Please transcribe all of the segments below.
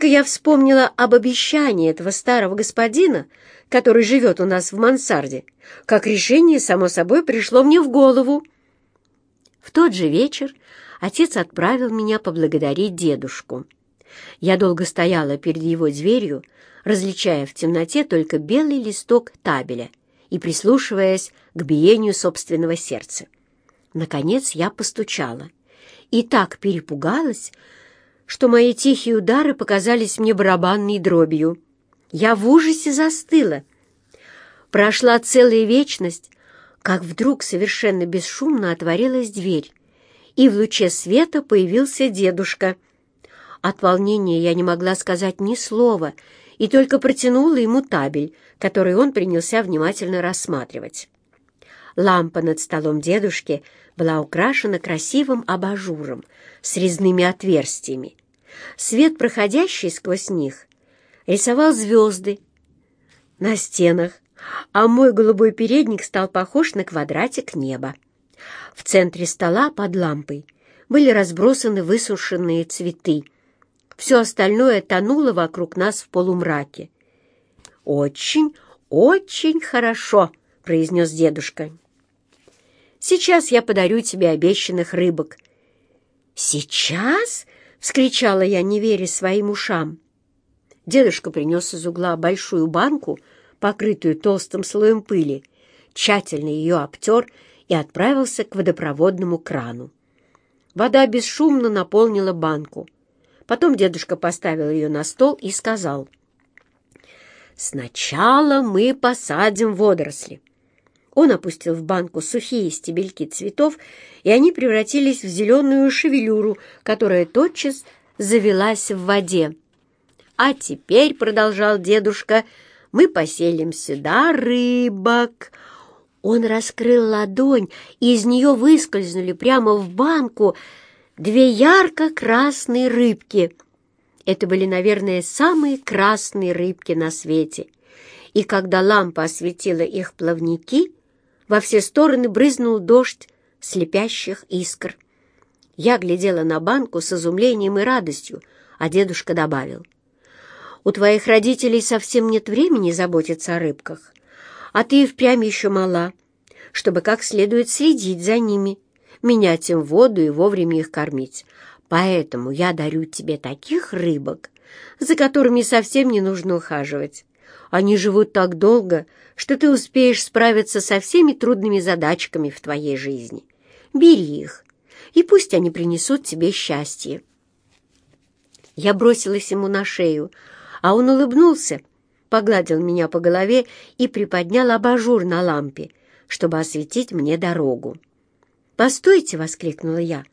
только я вспомнила об обещании этого старого господина, который живет у нас в мансарде, как решение, само собой, пришло мне в голову. В тот же вечер отец отправил меня поблагодарить дедушку. Я долго стояла перед его дверью, различая в темноте только белый листок табеля и прислушиваясь к биению собственного сердца. Наконец я постучала и так перепугалась, что мои тихие удары показались мне барабанной дробью. Я в ужасе застыла. Прошла целая вечность, как вдруг совершенно бесшумно отворилась дверь, и в луче света появился дедушка. От волнения я не могла сказать ни слова и только протянула ему табель, который он принялся внимательно рассматривать. Лампа над столом дедушки была украшена красивым абажуром с резными отверстиями. Свет, проходящий сквозь них, рисовал звезды на стенах, а мой голубой передник стал похож на квадратик неба. В центре стола под лампой были разбросаны высушенные цветы. Все остальное тонуло вокруг нас в полумраке. «Очень, очень хорошо», — произнес дедушка. «Сейчас я подарю тебе обещанных рыбок». «Сейчас?» — вскричала я, не веря своим ушам. Дедушка принес из угла большую банку, покрытую толстым слоем пыли, тщательно ее обтер и отправился к водопроводному крану. Вода бесшумно наполнила банку. Потом дедушка поставил ее на стол и сказал, «Сначала мы посадим водоросли». Он опустил в банку сухие стебельки цветов, и они превратились в зеленую шевелюру, которая тотчас завелась в воде. «А теперь», — продолжал дедушка, — мы поселим сюда рыбок». Он раскрыл ладонь, и из нее выскользнули прямо в банку две ярко-красные рыбки. Это были, наверное, самые красные рыбки на свете. И когда лампа осветила их плавники, во все стороны брызнул дождь слепящих искр. Я глядела на банку с изумлением и радостью, а дедушка добавил — у твоих родителей совсем нет времени заботиться о рыбках, а ты и впрямь еще мала, чтобы как следует следить за ними, менять им воду и вовремя их кормить. Поэтому я дарю тебе таких рыбок, за которыми совсем не нужно ухаживать. Они живут так долго, что ты успеешь справиться со всеми трудными задачками в твоей жизни. Бери их, и пусть они принесут тебе счастье. Я бросилась ему на шею, а он улыбнулся, погладил меня по голове и приподнял абажур на лампе, чтобы осветить мне дорогу. «Постойте!» — воскликнула я.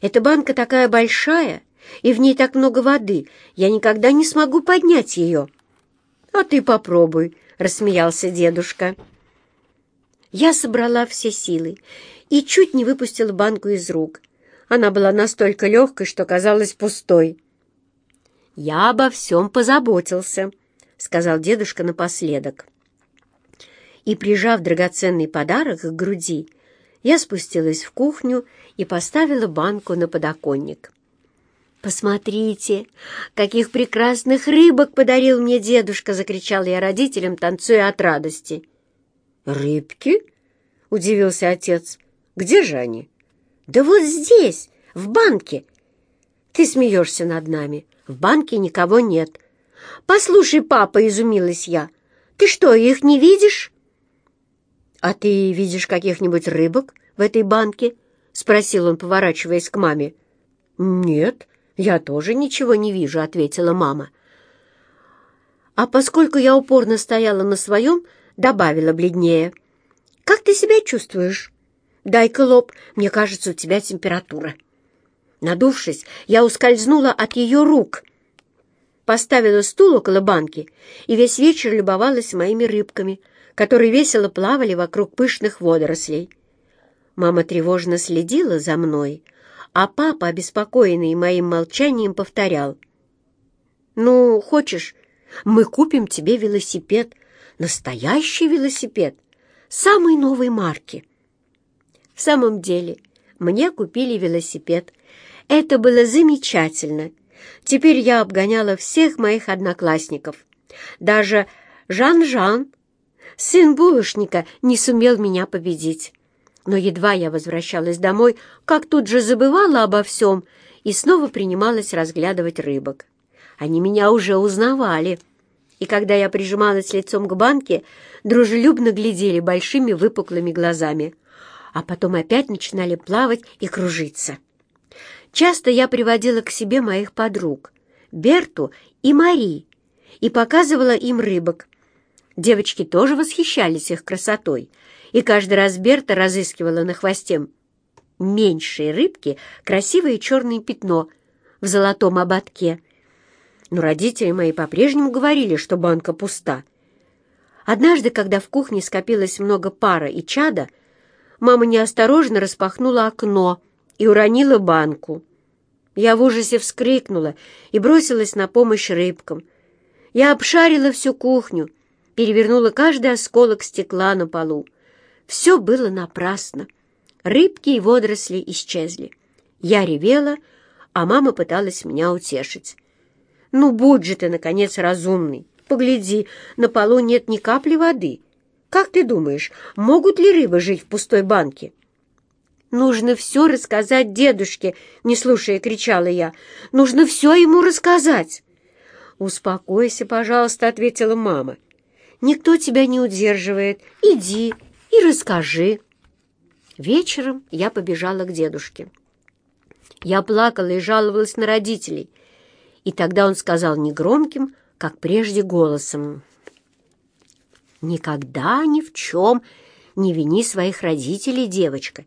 «Эта банка такая большая, и в ней так много воды, я никогда не смогу поднять ее». «А ты попробуй», — рассмеялся дедушка. Я собрала все силы и чуть не выпустила банку из рук. Она была настолько легкой, что казалась пустой. «Я обо всем позаботился», — сказал дедушка напоследок. И, прижав драгоценный подарок к груди, я спустилась в кухню и поставила банку на подоконник. «Посмотрите, каких прекрасных рыбок подарил мне дедушка!» — закричал я родителям, танцуя от радости. «Рыбки?» — удивился отец. «Где же они?» «Да вот здесь, в банке!» «Ты смеешься над нами. В банке никого нет. «Послушай, папа», — изумилась я, — «ты что, их не видишь?» «А ты видишь каких-нибудь рыбок в этой банке?» — спросил он, поворачиваясь к маме. «Нет, я тоже ничего не вижу», — ответила мама. А поскольку я упорно стояла на своем, добавила бледнее. «Как ты себя чувствуешь?» «Дай-ка лоб, мне кажется, у тебя температура». Надувшись, я ускользнула от ее рук, поставила стул около банки и весь вечер любовалась моими рыбками, которые весело плавали вокруг пышных водорослей. Мама тревожно следила за мной, а папа, обеспокоенный моим молчанием, повторял. «Ну, хочешь, мы купим тебе велосипед, настоящий велосипед, самой новой марки». В самом деле, мне купили велосипед, это было замечательно, Теперь я обгоняла всех моих одноклассников. Даже Жан-Жан, сын булочника, не сумел меня победить. Но едва я возвращалась домой, как тут же забывала обо всем и снова принималась разглядывать рыбок. Они меня уже узнавали. И когда я прижималась лицом к банке, дружелюбно глядели большими выпуклыми глазами, а потом опять начинали плавать и кружиться. Часто я приводила к себе моих подруг, Берту и Мари, и показывала им рыбок. Девочки тоже восхищались их красотой, и каждый раз Берта разыскивала на хвосте меньшей рыбки красивое черное пятно в золотом ободке. Но родители мои по-прежнему говорили, что банка пуста. Однажды, когда в кухне скопилось много пара и чада, мама неосторожно распахнула окно и уронила банку. Я в ужасе вскрикнула и бросилась на помощь рыбкам. Я обшарила всю кухню, перевернула каждый осколок стекла на полу. Все было напрасно. Рыбки и водоросли исчезли. Я ревела, а мама пыталась меня утешить. «Ну, будь же ты, наконец, разумный. Погляди, на полу нет ни капли воды. Как ты думаешь, могут ли рыбы жить в пустой банке?» «Нужно все рассказать дедушке», — не слушая, кричала я. «Нужно все ему рассказать». «Успокойся, пожалуйста», — ответила мама. «Никто тебя не удерживает. Иди и расскажи». Вечером я побежала к дедушке. Я плакала и жаловалась на родителей. И тогда он сказал негромким, как прежде, голосом. «Никогда ни в чем не вини своих родителей, девочка.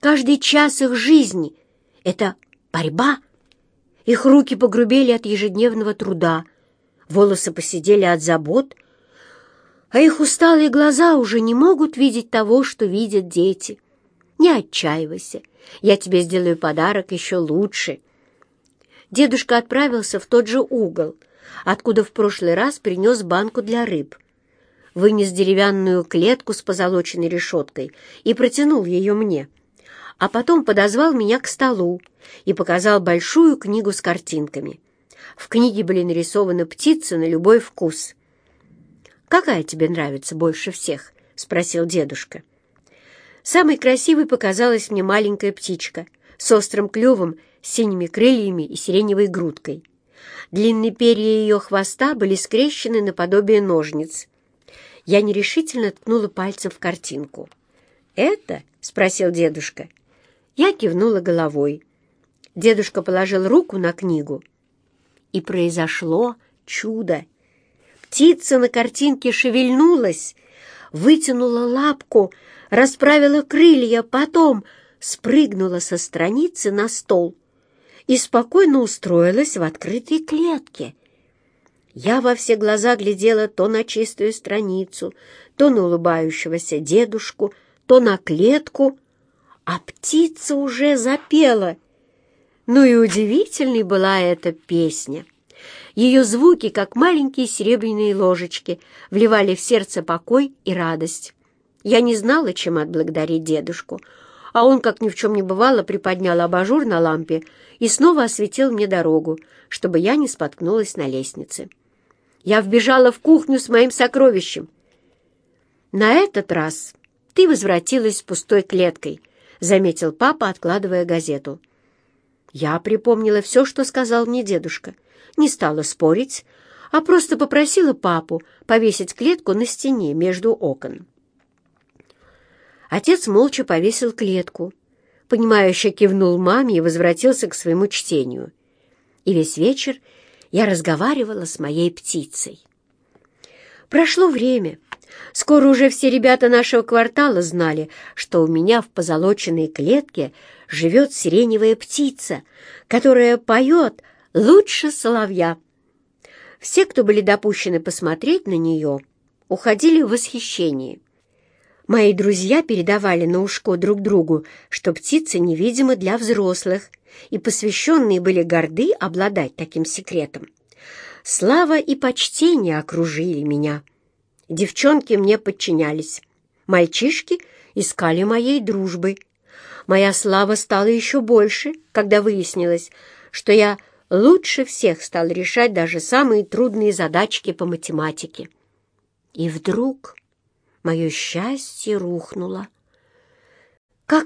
Каждый час их жизни — это борьба. Их руки погрубели от ежедневного труда, волосы посидели от забот, а их усталые глаза уже не могут видеть того, что видят дети. Не отчаивайся, я тебе сделаю подарок еще лучше. Дедушка отправился в тот же угол, откуда в прошлый раз принес банку для рыб. Вынес деревянную клетку с позолоченной решеткой и протянул ее мне а потом подозвал меня к столу и показал большую книгу с картинками. В книге были нарисованы птицы на любой вкус. «Какая тебе нравится больше всех?» — спросил дедушка. Самой красивой показалась мне маленькая птичка с острым клювом, синими крыльями и сиреневой грудкой. Длинные перья ее хвоста были скрещены наподобие ножниц. Я нерешительно ткнула пальцем в картинку. «Это?» — спросил дедушка. Я кивнула головой. Дедушка положил руку на книгу. И произошло чудо. Птица на картинке шевельнулась, вытянула лапку, расправила крылья, потом спрыгнула со страницы на стол и спокойно устроилась в открытой клетке. Я во все глаза глядела то на чистую страницу, то на улыбающегося дедушку, то на клетку — а птица уже запела. Ну и удивительной была эта песня. Ее звуки, как маленькие серебряные ложечки, вливали в сердце покой и радость. Я не знала, чем отблагодарить дедушку, а он, как ни в чем не бывало, приподнял абажур на лампе и снова осветил мне дорогу, чтобы я не споткнулась на лестнице. Я вбежала в кухню с моим сокровищем. На этот раз ты возвратилась с пустой клеткой, — заметил папа, откладывая газету. Я припомнила все, что сказал мне дедушка. Не стала спорить, а просто попросила папу повесить клетку на стене между окон. Отец молча повесил клетку, понимающе кивнул маме и возвратился к своему чтению. И весь вечер я разговаривала с моей птицей. Прошло время, Скоро уже все ребята нашего квартала знали, что у меня в позолоченной клетке живет сиреневая птица, которая поет лучше соловья. Все, кто были допущены посмотреть на нее, уходили в восхищение. Мои друзья передавали на ушко друг другу, что птицы невидимы для взрослых, и посвященные были горды обладать таким секретом. Слава и почтение окружили меня. Девчонки мне подчинялись. Мальчишки искали моей дружбы. Моя слава стала еще больше, когда выяснилось, что я лучше всех стал решать даже самые трудные задачки по математике. И вдруг мое счастье рухнуло.